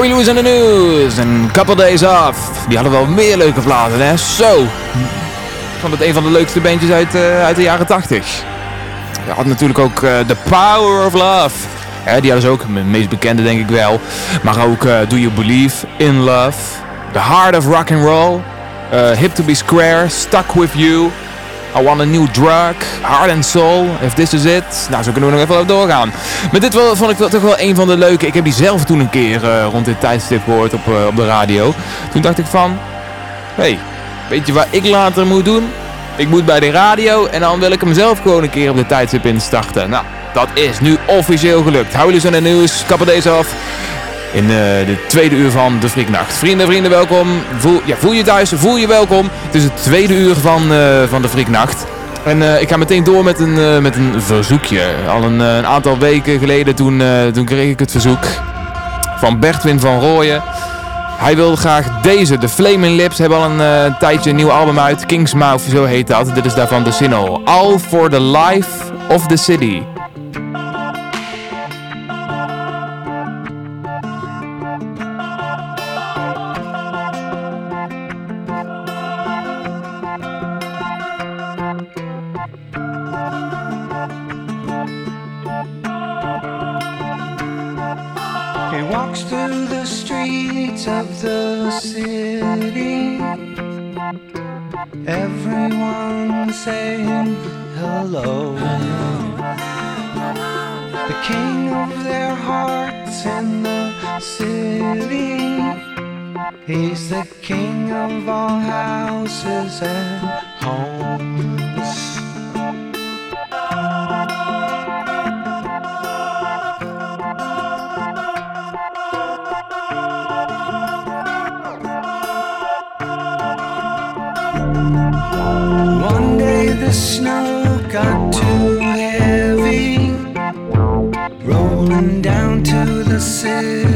Howie Lewis in the News en Couple Days Off. Die hadden wel meer leuke platen, hè? Zo. Vond het een van de leukste bandjes uit, uh, uit de jaren 80. Je had natuurlijk ook uh, The Power of Love. Hè, die hadden ze ook, de meest bekende denk ik wel. Maar ook uh, Do You Believe in Love. The Heart of Rock and Roll. Hip to Be Square. Stuck With You. I Want a New Drug, Heart and Soul, If This Is It. Nou, zo kunnen we nog even doorgaan. Maar dit wel, vond ik wel, toch wel een van de leuke. Ik heb die zelf toen een keer uh, rond dit tijdstip gehoord op, uh, op de radio. Toen dacht ik van, hey, weet je wat ik later moet doen? Ik moet bij de radio en dan wil ik hem zelf gewoon een keer op de tijdstip instarten. Nou, dat is nu officieel gelukt. Hou jullie zo naar nieuws, kappen deze af in uh, de tweede uur van de Frieknacht. Vrienden, vrienden, welkom. Voel, ja, voel je thuis, voel je welkom. Het is het tweede uur van, uh, van de Frieknacht. En uh, ik ga meteen door met een, met een verzoekje. Al een, een aantal weken geleden toen, toen kreeg ik het verzoek van Bertwin van Rooyen. Hij wil graag deze, de Flaming Lips, hebben al een tijdje een nieuw album uit. Kingsmouth, zo heet dat. Dit is daarvan de single. All for the Life of the City. To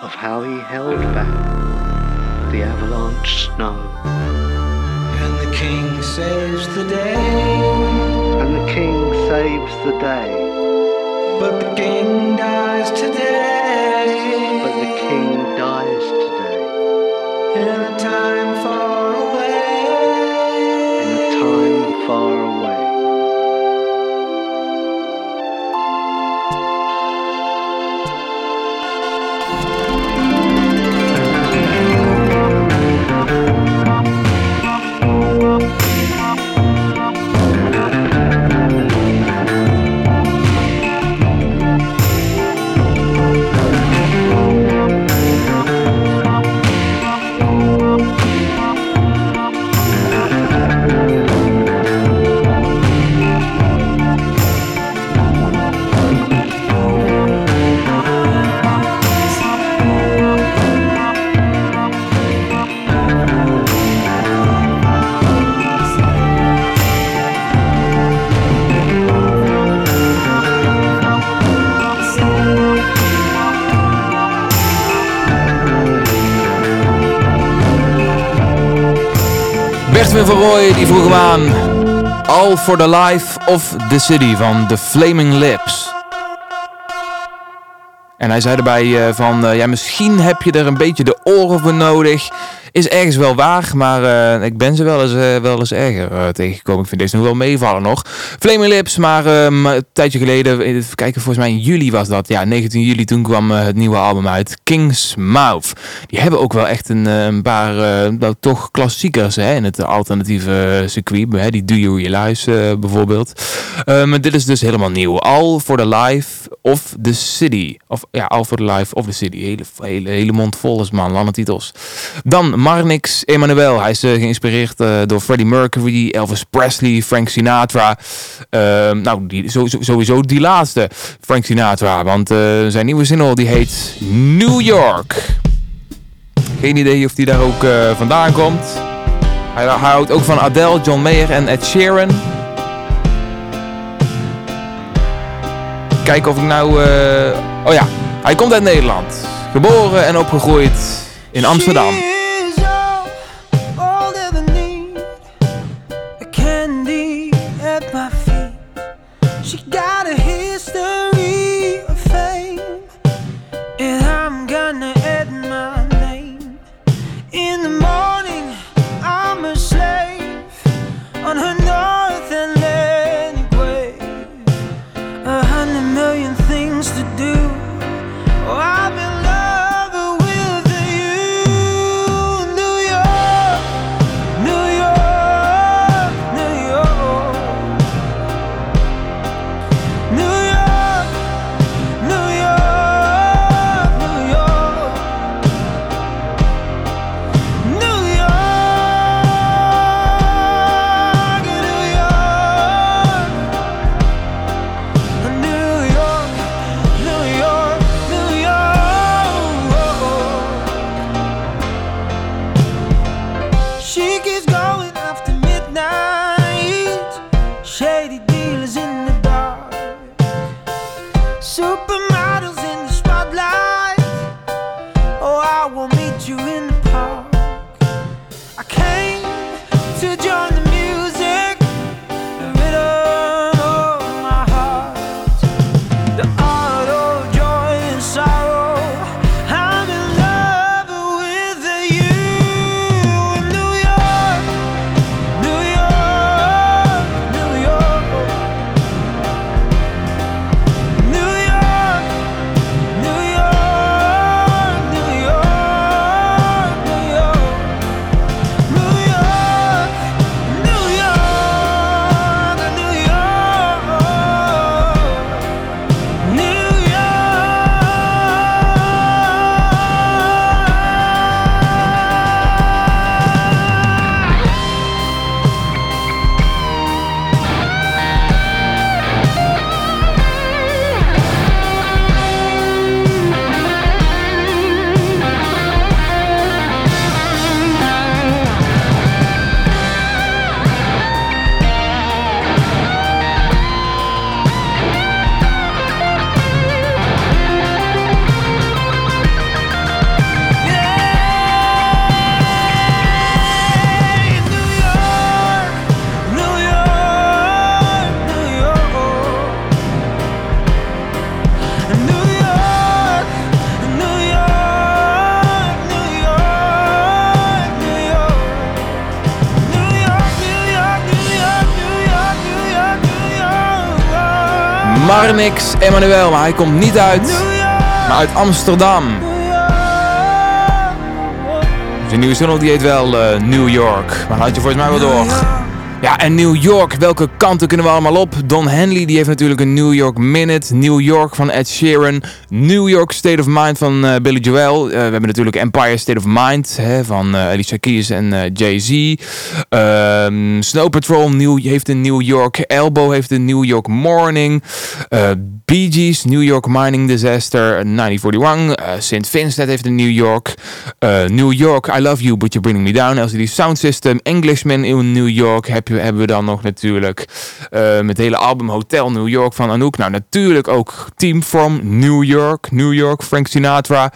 of how he held back the avalanche snow. And the king saves the day. And the king saves the day, But the king dies today. Van die vroeg hem aan. All for the Life of the City van The Flaming Lips. En hij zei erbij eh, van, eh, ja misschien heb je er een beetje de oren voor nodig. Is ergens wel waar, maar eh, ik ben ze wel eens, eh, wel eens erger eh, tegengekomen. Ik vind deze nog wel meevallen nog. Flaming Lips, maar ehm, een tijdje geleden, even kijken, volgens mij in juli was dat. Ja, 19 juli, toen kwam het nieuwe album uit, King's Mouth. Die hebben ook wel echt een, een paar, toch klassiekers hè, in het alternatieve circuit. Hè, die Do You Realize bijvoorbeeld. Eh, maar dit is dus helemaal nieuw. All for the Life of the City. Of ja, All for the Life of the City. Hele, hele, hele mond vol is man, lange titels. Dan Marnix Emanuel. Hij is eh, geïnspireerd eh, door Freddie Mercury, Elvis Presley, Frank Sinatra. Ehm, nou, die, sowieso, die laatste, Frank Sinatra. Want eh, zijn nieuwe single die heet New York. Geen idee of die daar ook vandaan komt. Hij, houdt ook van Adele, John Mayer en Ed Sheeran. Kijken of ik nou... Oh ja, hij komt uit Nederland. Geboren en opgegroeid in Amsterdam. Superman. Emmanuel, maar hij komt niet uit, maar uit Amsterdam. York. Zijn nieuwe single die heet wel eh, New York, maar had je volgens mij wel door. Ja, en New York, welke kanten kunnen we allemaal op? Don Henley die heeft natuurlijk een New York Minute. New York van Ed Sheeran. New York State of Mind van eh, Billy Joel. Eh, we hebben natuurlijk Empire State of Mind hè, van eh, Alicia Keys en Jay-Z. Ehm, Snow Patrol heeft een New York. Elbow heeft een New York Morning. Bee Gees, New York Mining Disaster, 1941. eh St. Vincent heeft een New York. New York, I Love You, But You're Bringing Me Down. LCD Sound System. Englishman in New York hebben we dan nog natuurlijk. eh, met het hele album Hotel New York van Anouk. Nou, natuurlijk ook Team From New York. New York, Frank Sinatra.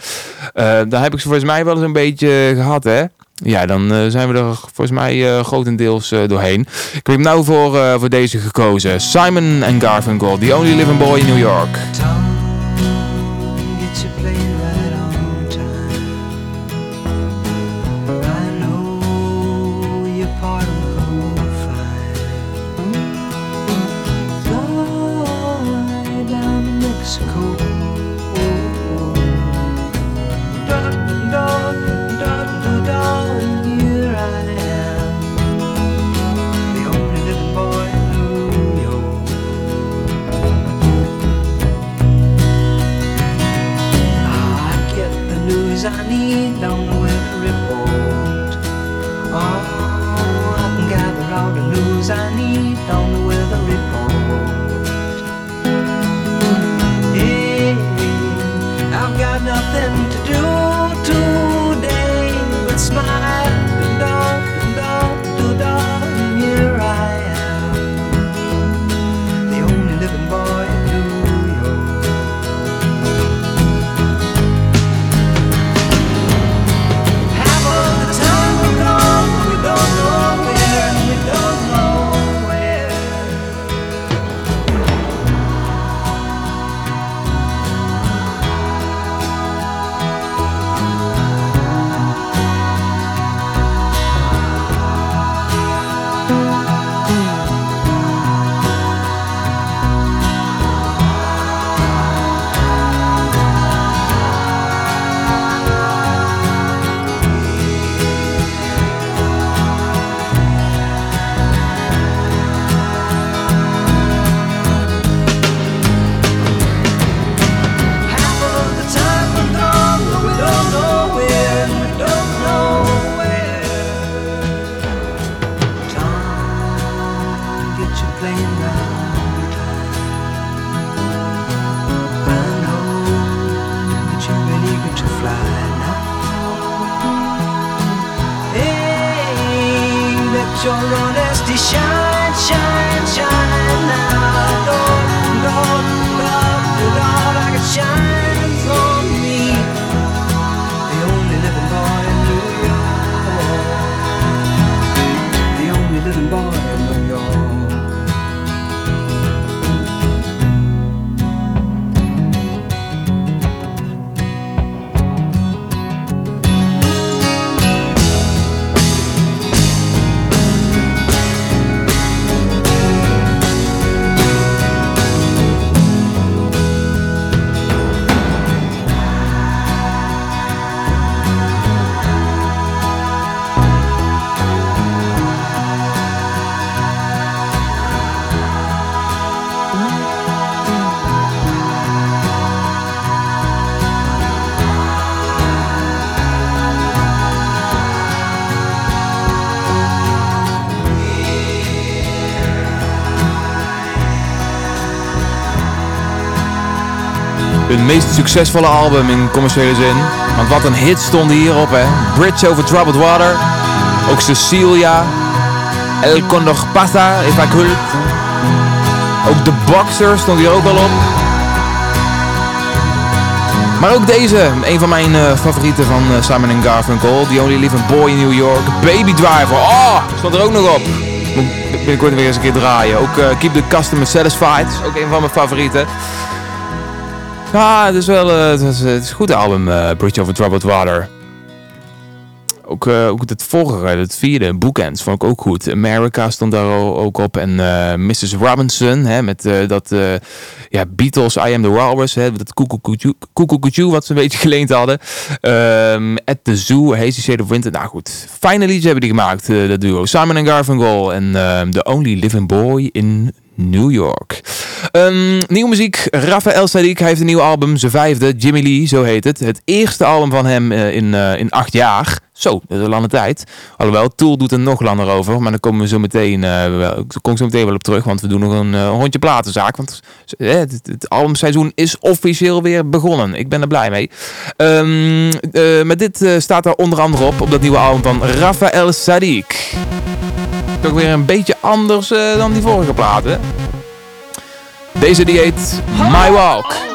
Eh daar heb ik ze volgens mij wel eens een beetje gehad, hè? Ja, dan eh, zijn we er volgens mij eh, grotendeels eh, doorheen. Ik heb nou voor, eh, voor deze gekozen. Simon and Garfunkel, The Only Living Boy in New York. Meest succesvolle album in commerciële zin. Want wat een hit stond hierop, hè. Bridge over Troubled Water. Ook Cecilia. El Condor Pasa, I could. Ook The Boxer stond hier ook al op. Maar ook deze, een van mijn eh, favorieten van eh, Simon Garfunkel. The Only Living Boy in New York. Baby Driver. Oh, stond er ook nog op. Moet binnenkort weer eens een keer draaien. Ook eh, Keep the Customer Satisfied. Is ook een van mijn favorieten. Ja, het is wel eh, het is, het is een goed album, eh, Bridge Over Troubled Water. Ook, eh, ook het vorige, het vierde, Bookends, vond ik ook goed. America stond daar ook op. En eh, Mrs. Robinson, hè, met eh, dat eh, ja, Beatles, I Am The Walrus. Hè, dat koekoekoekoe wat ze een beetje geleend hadden. Ehm, At The Zoo, Hazy Shade of Winter. Nou goed, fijne liedjes hebben die gemaakt, eh, dat duo. Simon Garfunkel en ehm, The Only Living Boy in New York. Ehm, nieuwe muziek, Rafael Sadiq. Heeft een nieuw album, zijn vijfde, Jimmy Lee, zo heet het. Het eerste album van hem eh, in, eh, in acht jaar. Zo, dat is een lange tijd. Alhoewel, Tool doet er nog langer over. Maar daar komen we zo meteen, eh, wel, daar kom ik zo meteen wel op terug. Want we doen nog een hondje platenzaak. Want het, albumseizoen is officieel weer begonnen. Ik ben er blij mee. Ehm, eh, met dit staat er onder andere op, op dat nieuwe album van Rafael Sadiq. Toch weer een beetje anders eh, dan die vorige platen. Deze die heet My Walk.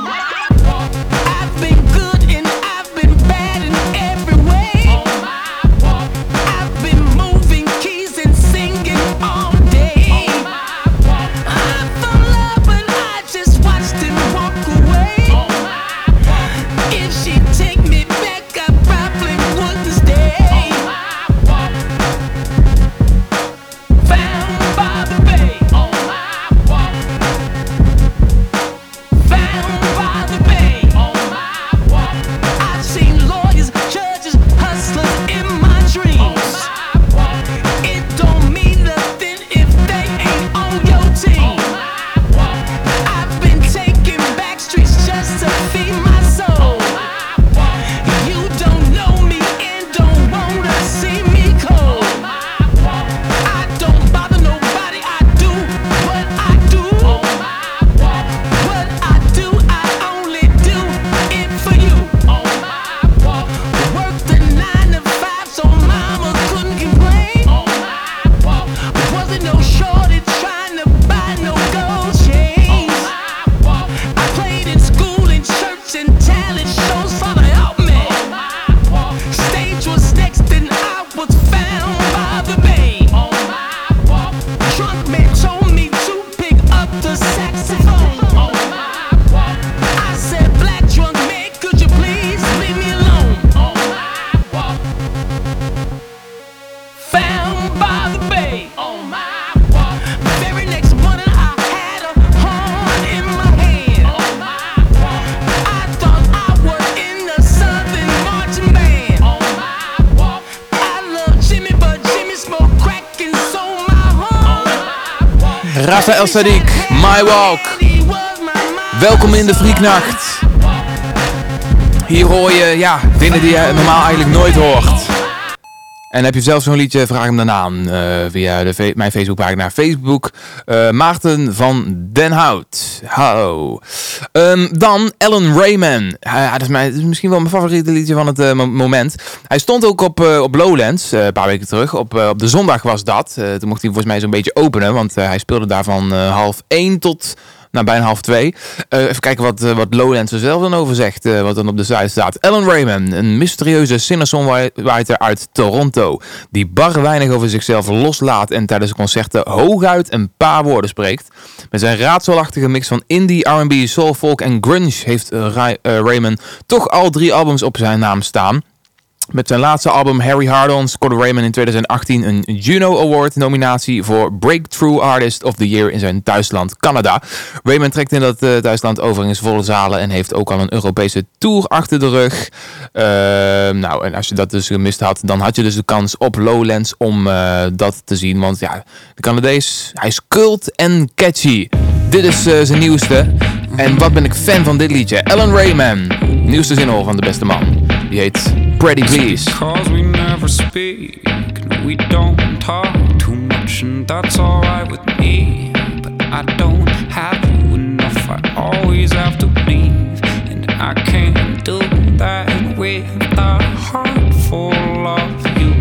Rafael Sadiq, My Walk. Welkom in de Frieknacht. Hier hoor je ja, dingen die je normaal eigenlijk nooit hoort. En heb je zelf zo'n liedje, vraag hem dan aan eh, via mijn Facebookpagina. Facebook eh, Maarten van Den Hout. Hallo. Ehm, dan Alan Rayman. Hij- dat, is mijn, dat is misschien wel mijn favoriete liedje van het eh, mo- moment. Hij stond ook op, op Lowlands een paar weken terug. Op, op de zondag was dat. Toen mocht hij volgens mij zo'n beetje openen. Want hij speelde daar van half één tot nou, bijna half twee. Eh, even kijken wat, eh, wat Lowlands er zelf dan over zegt. eh, wat dan op de site staat. Alan Rayman, een mysterieuze singer-songwriter uit Toronto. Die bar weinig over zichzelf loslaat en tijdens concerten hooguit een paar woorden spreekt. Met zijn raadselachtige mix van indie, R&B, soul, folk en grunge heeft Ray- Rayman toch al drie albums op zijn naam staan. Met zijn laatste album Harry Hardon scoorde Raymond in 2018 een Juno Award nominatie voor Breakthrough Artist of the Year in zijn thuisland Canada. Raymond trekt in dat eh, thuisland overigens volle zalen en heeft ook al een Europese tour achter de rug. Ehm, nou, en als je dat dus gemist had, dan had je dus de kans op Lowlands om eh, dat te zien. Want ja, de Canadees, hij is cult en catchy. Dit is eh, zijn nieuwste. En wat ben ik fan van dit liedje. Alan Rayman, nieuwste zinhoor van de beste man. Heet Pretty Please. Cause we never speak, we don't talk too much, and that's alright with me. But I don't have you enough, I always have to leave. And I can't do that with a heart full of you.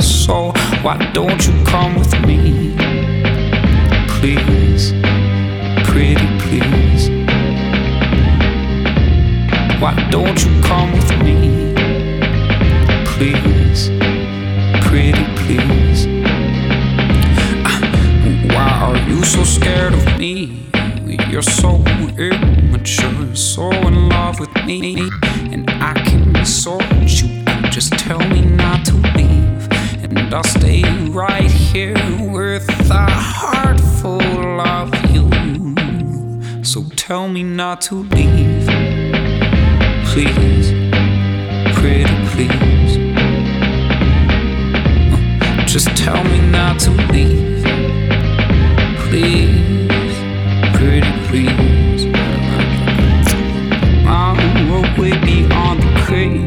So why don't you come with me? Why don't you come with me? Please, pretty please. Ah, Why are you so scared of me? You're so immature, so in love with me, and I can sort you out. Just tell me not to leave, and I'll stay right here with a heart full of you. So tell me not to leave, please, pretty please. Just tell me not to leave, please, pretty please. I'm way beyond the crate.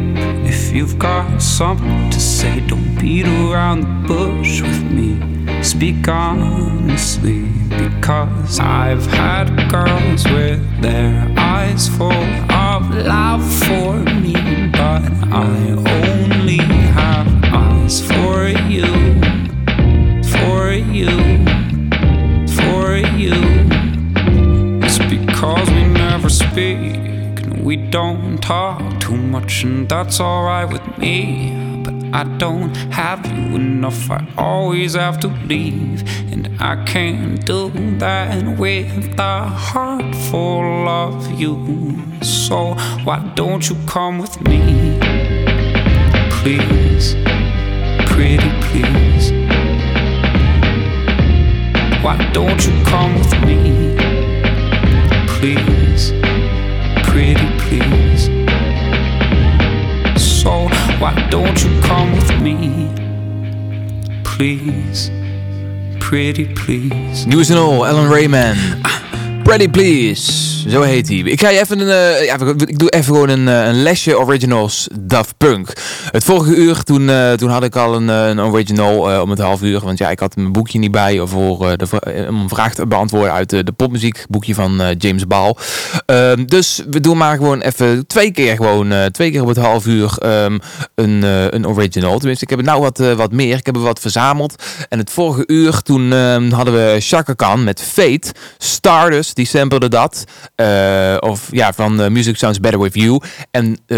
If you've got something to say, don't beat around the bush with me. Speak honestly, because I've had girls with their eyes full love for me, but I only have eyes for you, for you, for you. It's because we never speak and we don't talk too much, and that's alright with me. I don't have you enough, I always have to leave, and I can't do that with a heart full of you. So why don't you come with me? Please, pretty please. Why don't you come with me? Please, pretty please? Nieuws en al, Alan Rayman. Ah. Pretty Please, zo heet hij. Ik ga je even een, eh, ja, ik doe even gewoon een, eh, een lesje originals Daft Punk. Het vorige uur, toen, eh, toen had ik al een, een original om het half uur. Want ja, ik had mijn boekje niet bij voor, de, om een vraag te beantwoorden uit de popmuziekboekje van eh, James Ball. Ehm, dus we doen maar gewoon even twee keer gewoon, twee keer op het half uur ehm, een, een original. Tenminste, ik heb het nou wat, wat meer. Ik heb er wat verzameld. En het vorige uur, toen ehm, hadden we Chaka Khan met Fate. Stardust, die samplede dat. Eh, of ja, van eh, Music Sounds Better With You. En eh,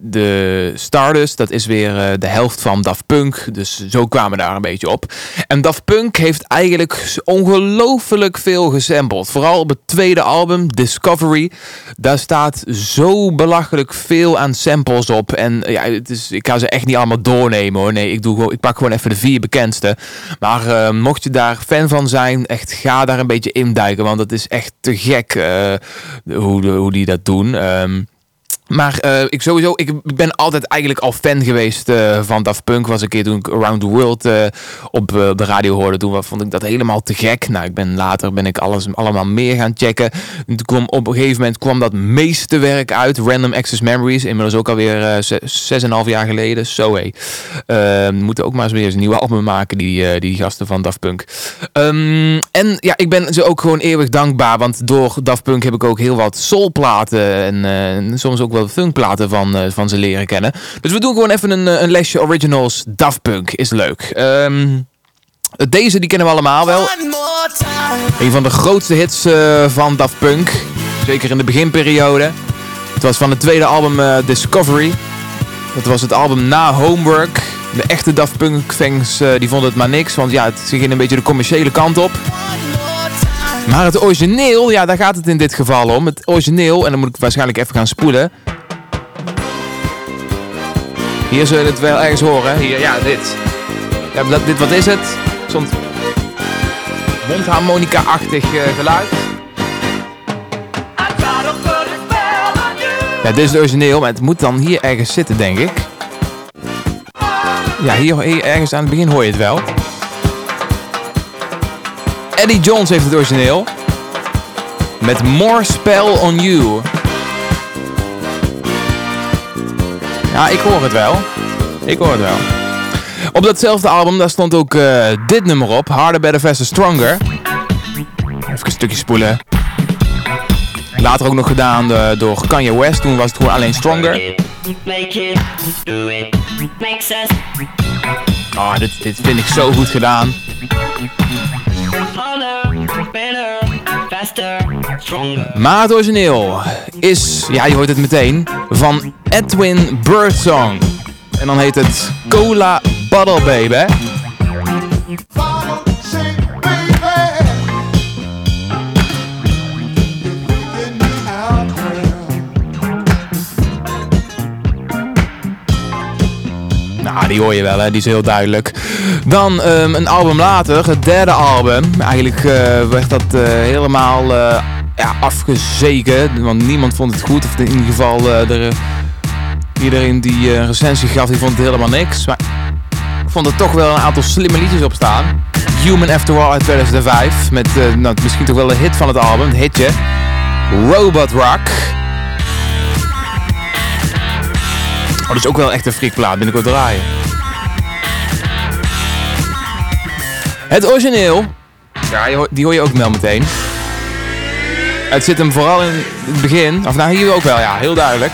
de Stardust, dat is weer de helft van Daft Punk. Dus zo kwamen we daar een beetje op. En Daft Punk heeft eigenlijk ongelooflijk veel gesampled. Vooral op het tweede album, Discovery. Daar staat zo belachelijk veel aan samples op. En ja, het is, ik ga ze echt niet allemaal doornemen hoor. Nee, ik, doe gewoon, ik pak gewoon even de vier bekendste. Maar mocht je daar fan van zijn, echt ga daar een beetje induiken. Want het is echt te gek hoe, hoe die dat doen. Ehm, maar eh, ik sowieso, ik ben altijd eigenlijk al fan geweest eh, van Daft Punk. Was een keer toen ik Around the World eh, op de radio hoorde. Toen vond ik dat helemaal te gek. Nou, ik ben later ben ik alles allemaal meer gaan checken. En toen kwam op een gegeven moment kwam dat meeste werk uit. Random Access Memories. Inmiddels ook alweer eh, ze- zes en een half jaar geleden. Zo hé. Eh, moeten ook maar eens weer eens een nieuwe album maken. Die, die gasten van Daft Punk. Ehm, en ja, ik ben ze ook gewoon eeuwig dankbaar. Want door Daft Punk heb ik ook heel wat soulplaten. En soms ook wel funkplaten van, eh, van ze leren kennen. Dus we doen gewoon even een, eh, een lesje originals. Daft Punk is leuk. Ehm, deze die kennen we allemaal wel. Een van de grootste hits eh, van Daft Punk. Zeker in de beginperiode. Het was van het tweede album Discovery. Dat was het album na Homework. De echte Daft Punk fans die vonden het maar niks. Want ja, het ging een beetje de commerciële kant op. Maar het origineel, ja, daar gaat het in dit geval om. Het origineel, en dan moet ik waarschijnlijk even gaan spoelen. Hier zul je het wel ergens horen. Hier, ja, dit. Ja, dit, wat is het? Zo'n mondharmonica-achtig eh, geluid. Ja, dit is het origineel, maar het moet dan hier ergens zitten, denk ik. Ja, hier, hier ergens aan het begin hoor je het wel. Eddie Jones heeft het origineel. Met More Spell on You. Ja, ik hoor het wel. Ik hoor het wel. Op datzelfde album, daar stond ook eh, dit nummer op. Harder, Better, Faster, Stronger. Even een stukje spoelen. Later ook nog gedaan door Kanye West. Toen was het gewoon alleen Stronger. Ah, dit, dit vind ik zo goed gedaan. Maar het origineel is, ja je hoort het meteen, van Edwin Birdsong. En dan heet het Cola Bottle Baby. Nou, die hoor je wel, hè? die is heel duidelijk. Dan ehm, een album later, het derde album. Eigenlijk eh, werd dat eh, helemaal eh, ja, afgezeken, want niemand vond het goed. Of in ieder geval, er, iedereen die eh, een recensie gaf, die vond het helemaal niks. Maar ik vond er toch wel een aantal slimme liedjes op staan. Human After All uit 2005, met eh, nou, misschien toch wel de hit van het album, het hitje. Robot Rock. Oh, dat is ook wel echt een freakplaat, binnenkort draaien. Het origineel, ja, die hoor je ook wel meteen. Het zit hem vooral in het begin, of nou hier ook wel, ja, heel duidelijk.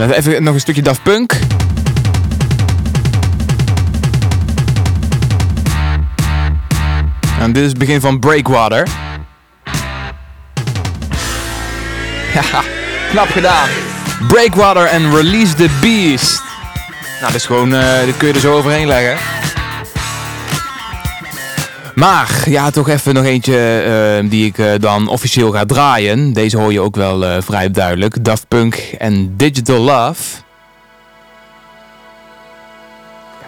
Even nog een stukje Daft Punk. En dit is het begin van Breakwater. Ja, knap gedaan. Breakwater en Release the Beast. Nou, dit is gewoon, eh, dit kun je er zo overheen leggen. Maar ja, toch even nog eentje eh, die ik eh, dan officieel ga draaien. Deze hoor je ook wel eh, vrij duidelijk. Daft Punk en Digital Love.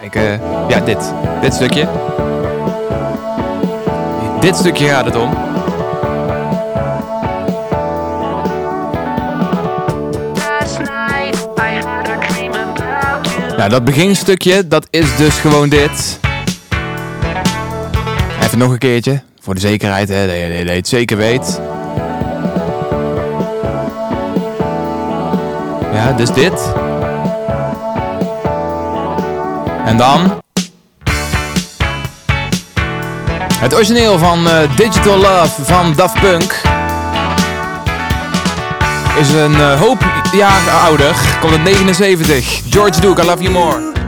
Kijk, ja, dit. Dit stukje. Dit stukje gaat het om. Nou, dat beginstukje, dat is dus gewoon dit. Even nog een keertje. Voor de zekerheid, hè, dat je, het zeker weet. Ja, dus dit. En dan... Het origineel van eh, Digital Love van Daft Punk. Is een eh, hoop jaar ouder. Komt uit 79. George Duke, I Love You More.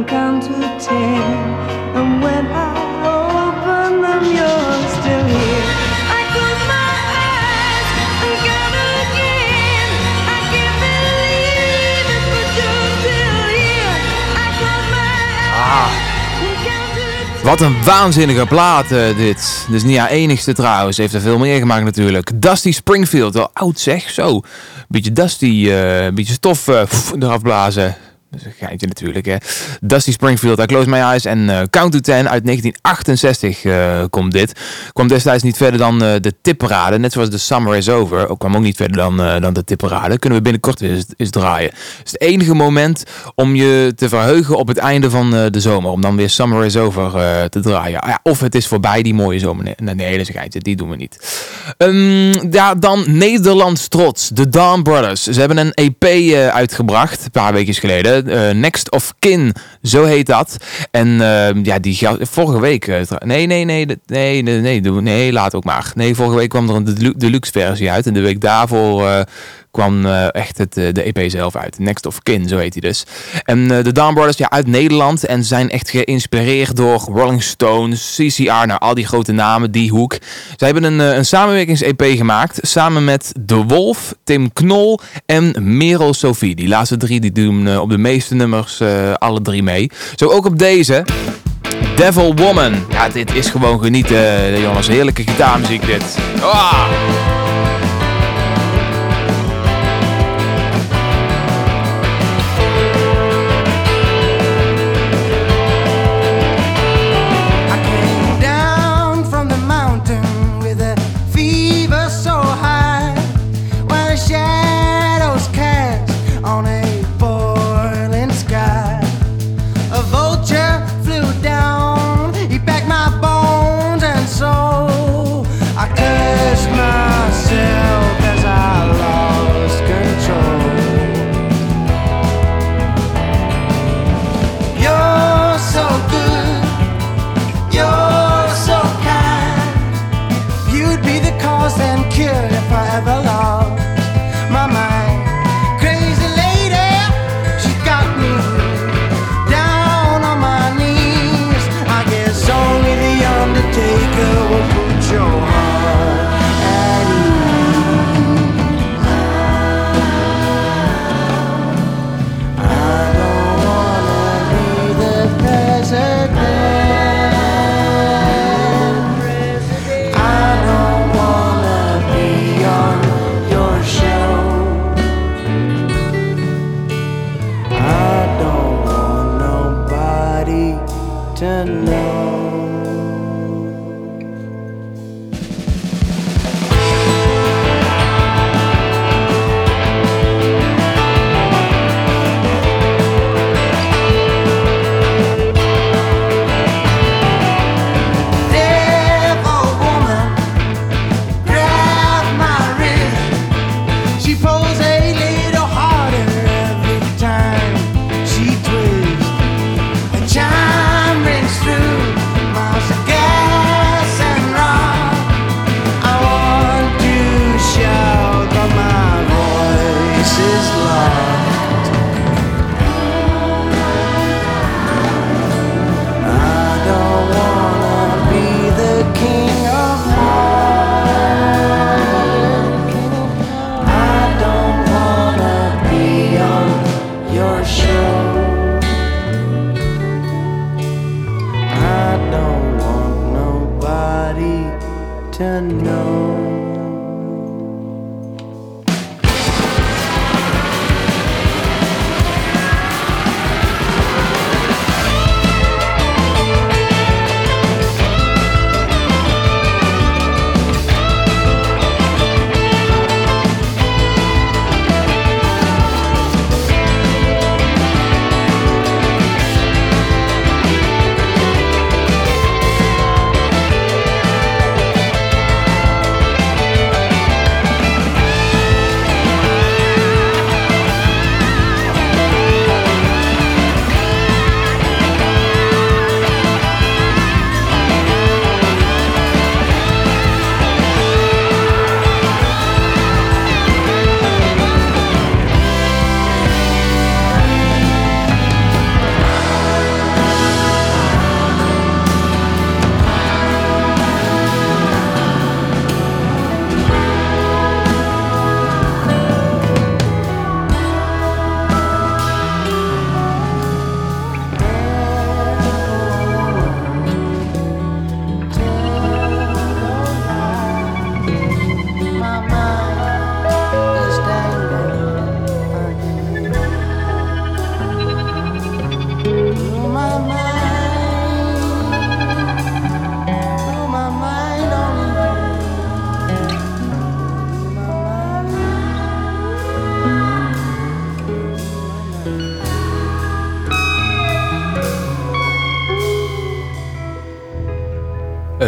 And count to ten, and when I open them, you're still here. I close my eyes and count again. I can't believe it, but you're still here. I close my eyes and count to ten. Wat een waanzinnige plaat eh, dit. Dus niet haar enigste trouwens. Heeft er veel meer gemaakt natuurlijk. Dusty Springfield. Wel oud zeg. Zo. Beetje Dusty. eh beetje stof pff, eraf blazen. Is een geintje natuurlijk hè. Dusty Springfield, I Close My Eyes en eh, Count to Ten uit 1968 eh, komt dit. Kwam destijds niet verder dan eh, de tipparade. Net zoals The Summer Is Over. Ook kwam ook niet verder dan, dan de tipparade. Kunnen we binnenkort weer eens, eens draaien. Het is het enige moment om je te verheugen op het einde van de zomer. Om dan weer Summer Is Over te draaien. Ah of het is voorbij die mooie zomer. Nee, nee, dat is een geintje. Die doen we niet. Ehm, ja, dan Nederlands trots. De Dawn Brothers. Ze hebben een EP uitgebracht. Een paar weken geleden. Eh, Next of Kin. Zo heet dat. En ehm, ja, die vorige week. eh, nee, nee, nee, nee, nee, nee, nee, laat ook maar. Nee, vorige week kwam er een delu- deluxe versie uit. En de week daarvoor eh, kwam eh, echt het, eh, de EP zelf uit. Next of Kin, zo heet hij dus. En eh, de Dawn Brothers, ja, uit Nederland. En zijn echt geïnspireerd door Rolling Stones, CCR, nou, al die grote namen, die hoek. Zij hebben een, eh, een samenwerkings-EP gemaakt. Samen met De Wolf, Tim Knol en Merel Sophie. Die laatste drie die doen eh, op de meeste nummers eh, alle drie mee. Zo ook op deze. Devil Woman. Ja, dit is gewoon genieten, eh, jongens. Heerlijke gitaarmuziek dit. Ah!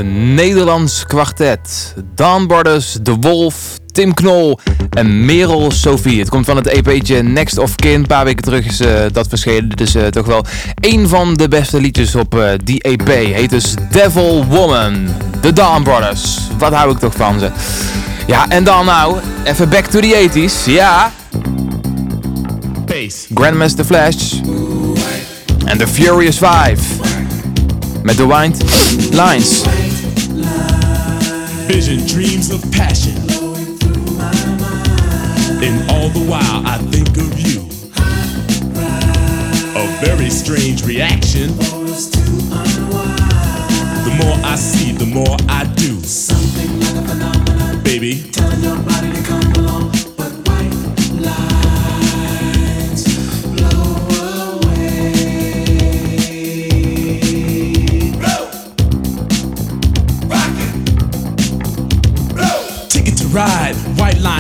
Een Nederlands kwartet. Dan Borders, De Wolf, Tim Knol en Merel Sophie. Het komt van het EP'tje Next of Kin. Een paar weken terug is eh, dat verschenen. Is eh, toch wel een van de beste liedjes op eh, die EP. Heet dus Devil Woman. De Dawn Brothers. Wat hou ik toch van ze. Ja, en dan nou, even back to the 80s. Ja. Grandmaster Flash. En The Furious Five. Met The Wind Lines. Vision, dreams of passion. And all the while I think of you. A very strange reaction. The more I see, the more I do. Something like a phenomenon. Baby.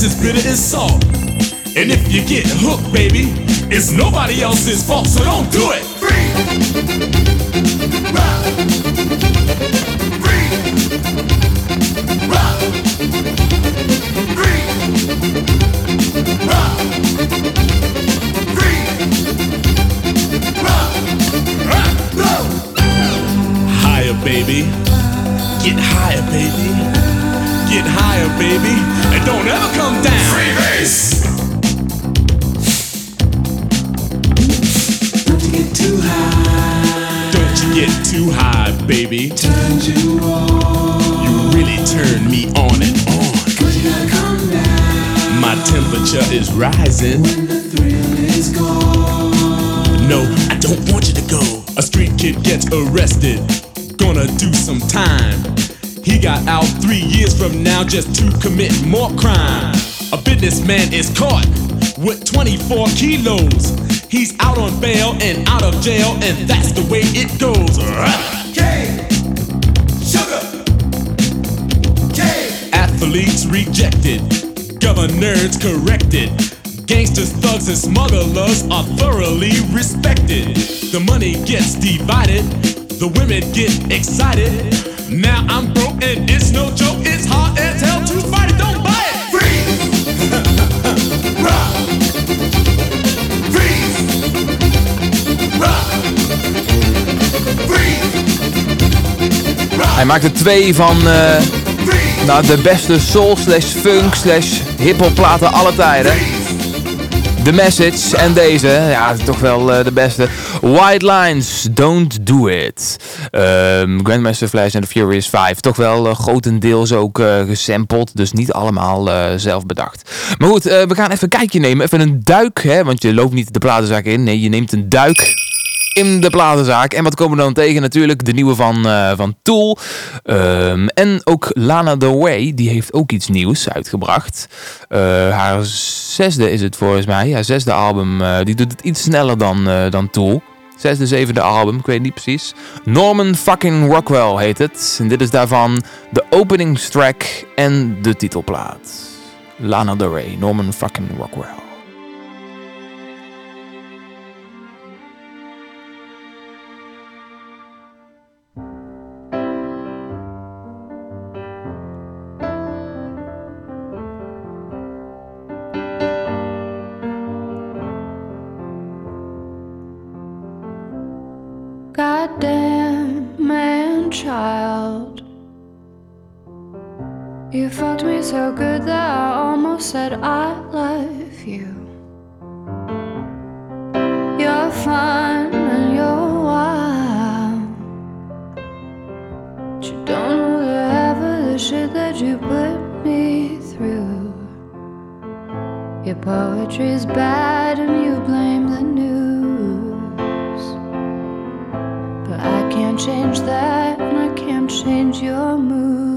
Twice as bitter as salt. And if you get hooked, baby, it's nobody else's fault, so don't do it. Higher, don't want you to go. A street kid gets arrested. Gonna do some time. He got out three years from now just to commit more crime. A businessman is caught with 24 kilos. He's out on bail and out of jail, and that's the way it goes. K, sugar, K. Athletes rejected, governors corrected. Gangsters, thugs, and smugglers are thoroughly respected. The money gets divided, the women get excited. Now I'm broke and it's no joke. It's hard as hell to fight it. Don't buy it. Freeze. Rock. Freeze. Rock. Freeze. Hij maakt er twee van eh, nou, de beste soul slash funk slash hiphop platen alle tijden. The Message en deze, ja, toch wel eh, de beste. White Lines, Don't Do It. Ehm, Grandmaster Flash en The Furious 5. Toch wel eh, grotendeels ook eh, gesampled, dus niet allemaal zelf bedacht. Maar goed, we gaan even een kijkje nemen. Even een duik, hè, want je loopt niet de platenzaak in. Nee, je neemt een duik in de platenzaak. En wat komen we dan tegen? Natuurlijk de nieuwe van, eh, van Tool. Ehm, en ook Lana Del Rey, die heeft ook iets nieuws uitgebracht. Eh, haar zesde is het volgens mij. Ja, zesde album. eh, die doet het iets sneller dan, dan Tool. Zesde, zevende album, ik weet niet precies. Norman fucking Rockwell heet het. En dit is daarvan de openingstrack en de titelplaat. Lana Del Rey, Norman fucking Rockwell. You fucked me so good that I almost said I love you. You're fun and you're wild. But you don't know the half of the shit that you put me through. Your poetry's bad and you blame the news. But I can't change that, and I can't change your mood.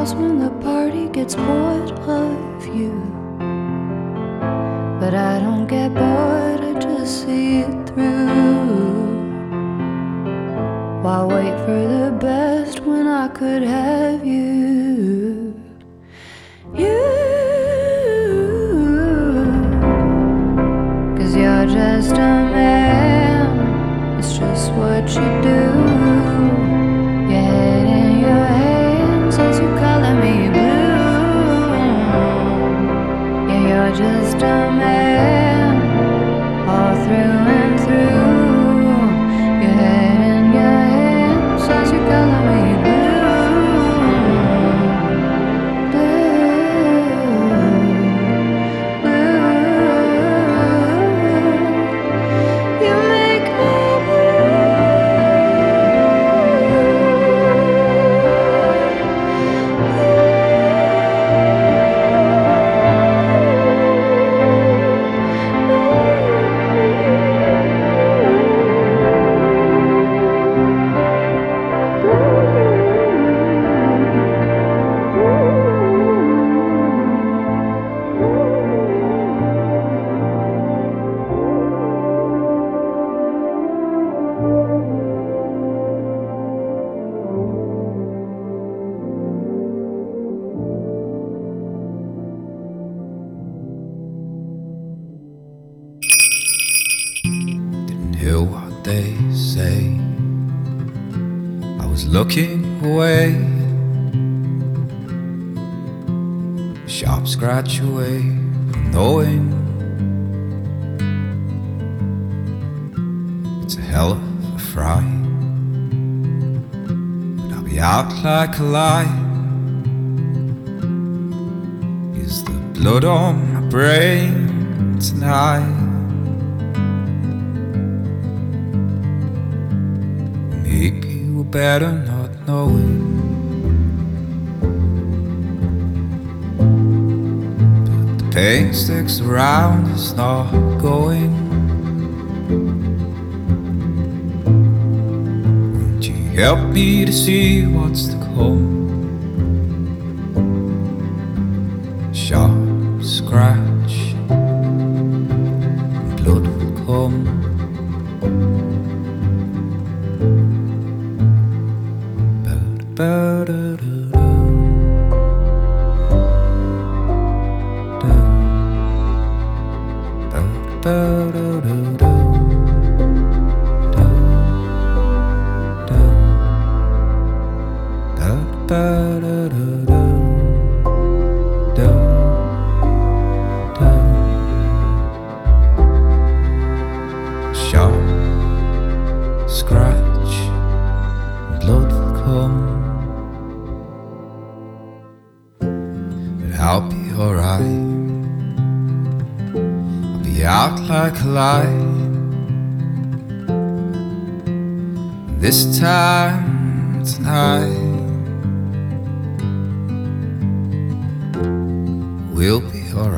Walls when the party gets bored of you. But I don't get bored, I just see it through. Why wait for the best when I could have you? You, cause you're just a man, it's just what you do. Looking away. Sharp scratch away, from knowing it's a hell of a fright. But I'll be out like a light. Is the blood on my brain tonight? Maybe we're better not knowing. But the pain sticks around, it's not going. Won't you help me to see what's to come?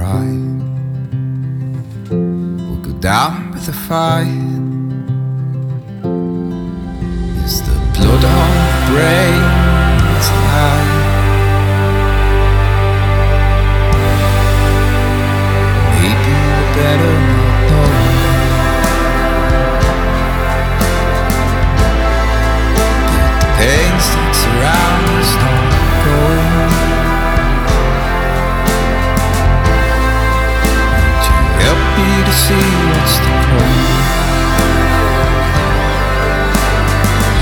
Be. We'll go down with a fight. Is the blood on the brain tonight? Maybe we're better see what's to come?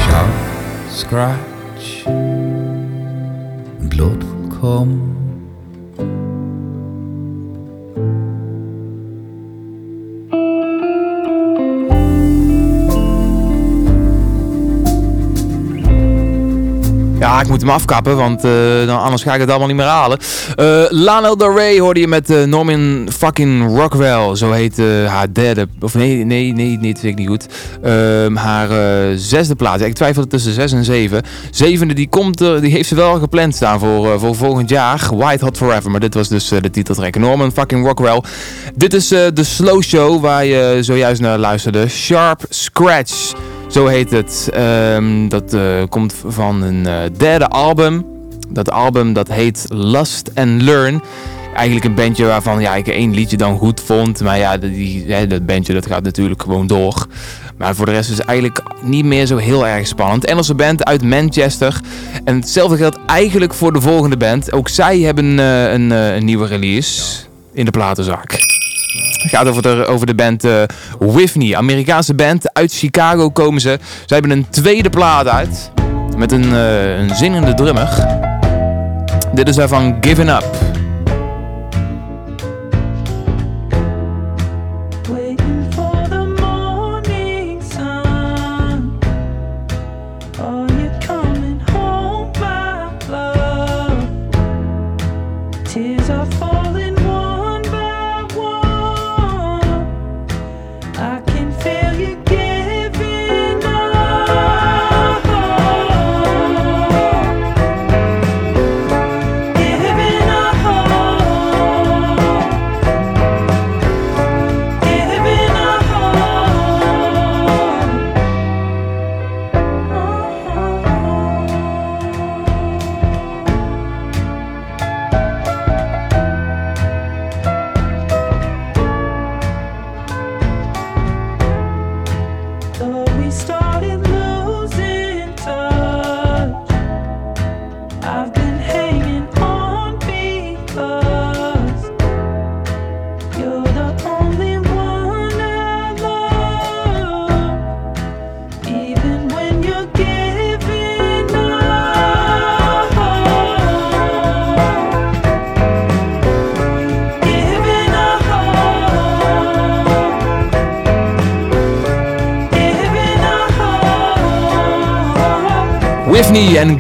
Sharp scratch, and blood will come. Ik moet hem afkappen, want eh, dan, anders ga ik het allemaal niet meer halen. Eh Lana Del Rey hoorde je met eh, Norman fucking Rockwell. Zo heet haar derde, of nee, nee, nee, nee, dat weet ik niet goed. Ehm, haar zesde plaats. Ik twijfel tussen zes en zeven. Zevende, die, komt die heeft ze wel gepland staan voor, voor volgend jaar. White Hot Forever, maar dit was dus de titeltrack. Norman fucking Rockwell. Dit is de slow show waar je zojuist naar luisterde. Sharp Scratch. Zo heet het. Ehm, dat eh, komt van een eh, derde album. Dat album dat heet Lust and Learn. Eigenlijk een bandje waarvan ja, ik één liedje dan goed vond. Maar ja, die, dat bandje dat gaat natuurlijk gewoon door. Maar voor de rest is het eigenlijk niet meer zo heel erg spannend. Engelse band uit Manchester. En hetzelfde geldt eigenlijk voor de volgende band. Ook zij hebben eh, een, een nieuwe release in de platenzaak. Het gaat over de, over de band eh Whitney. Amerikaanse band. Uit Chicago komen ze. Ze hebben een tweede plaat uit. Met een, eh een zingende drummer. Dit is daarvan Given Up.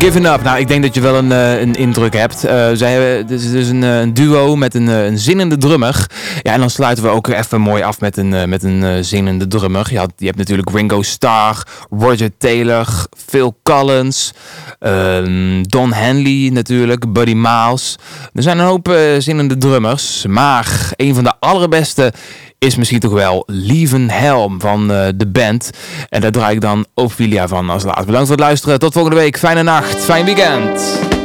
Given Up. Nou, ik denk dat je wel een, eh, een indruk hebt. Eh, zij hebben, dit is dus een, eh, een duo met een, een zinnende drummer. Ja, en dan sluiten we ook even mooi af met een, met een zinnende drummer. Je, had, je hebt natuurlijk Ringo Starr, Roger Taylor, Phil Collins, ehm, Don Henley natuurlijk, Buddy Miles. Er zijn een hoop zinnende drummers. Maar een van de allerbeste is misschien toch wel Lieven Helm van eh, de band. En daar draai ik dan Ophelia van als laatste. Bedankt voor het luisteren. Tot volgende week. Fijne nacht. Fijn weekend.